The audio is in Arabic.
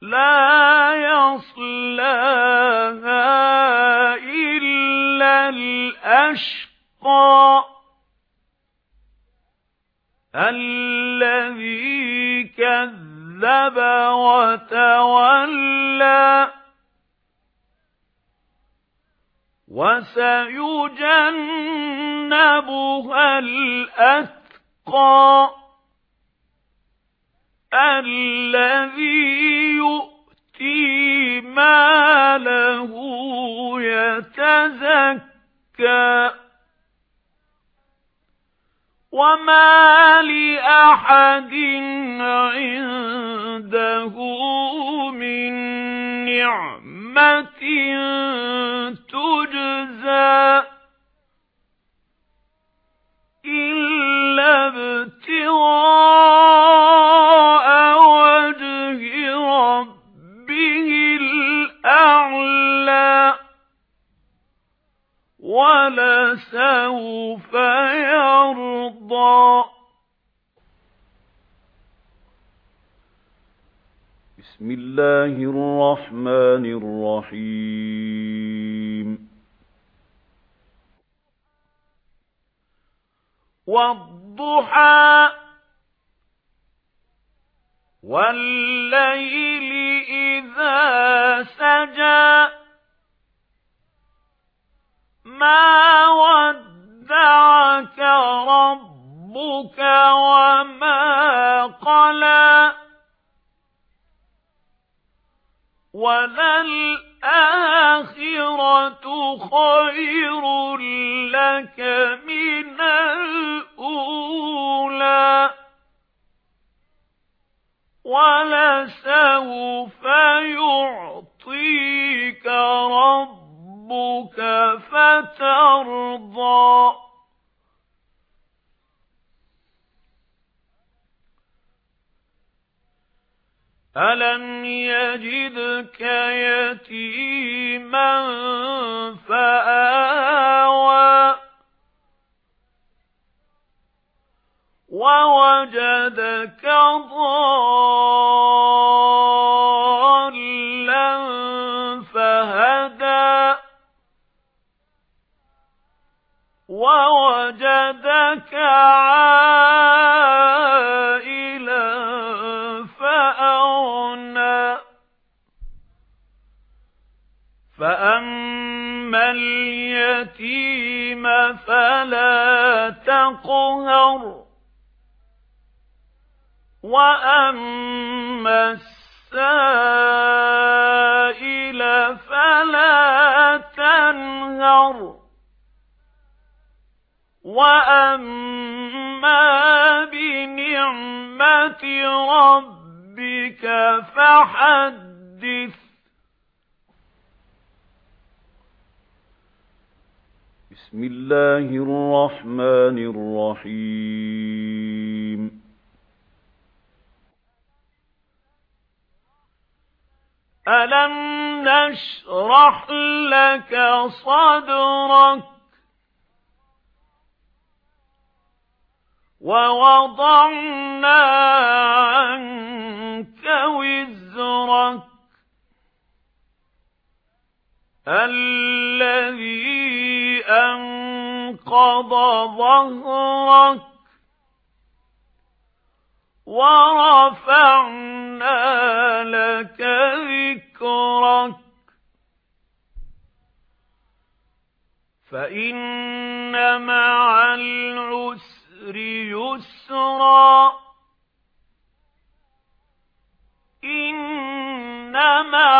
لا يصلاها إلا الأشقى الذي كذب وتولى وسيجنبها الأتقى الذي يؤتي ماله يتزكى. وما لأحد عنده من نعمة ولسوف يرضى. بسم الله الرحمن الرحيم. والضحى والليل إذا سجى. وللآخرة خير لك من الأولى ولسوف يعطيك ربك فترضى أَلَمْ يَجِدْكَ يَتِيمًا فَآوَى وَوَجَدَكَ ضَالًّا فَهَدَى وَوَجَدَكَ فَأَمَّا الْيَتِيمَ فَلَا تَقْهَرْ وَأَمَّا السَّائِلَ فَلَا تَنْهَرْ وَأَمَّا بِنِعْمَةِ رَبِّكَ فَحَدِّثْ بسم الله الرحمن الرحيم. ألم نشرح لك صدرك ووضعنا عنك وزرك الذي أنقض ظهرك ورفعنا لك ذكرك. فإن مع العسر يسرا. إن مع